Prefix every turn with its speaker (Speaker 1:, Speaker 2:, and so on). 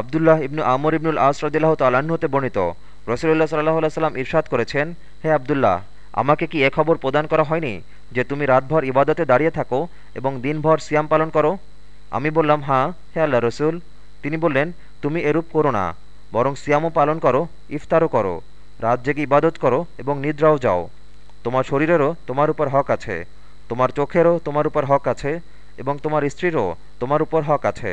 Speaker 1: আবদুল্লাহ ইবনু আমর ইবনুল আস রদিল্লাহ তাল্লাহ্ন হতে বর্ণিত রসুল্লাহ সাল্লাহ সাল্লাম ইরশাদ করেছেন, হে আবদুল্লাহ, আমাকে কি এ খবর প্রদান করা হয়নি যে তুমি রাতভর ইবাদতে দাঁড়িয়ে থাকো এবং দিনভর সিয়াম পালন করো? আমি বললাম হ্যাঁ হে আল্লাহ রসুল। তিনি বললেন, তুমি এরূপ করো না, বরং সিয়ামও পালন করো, ইফতারও করো, রাত জেগে ইবাদত করো এবং নিদ্রাও যাও। তোমার শরীরেরও তোমার উপর হক আছে, তোমার চোখেরও তোমার উপর হক আছে এবং তোমার স্ত্রীরও তোমার উপর হক আছে।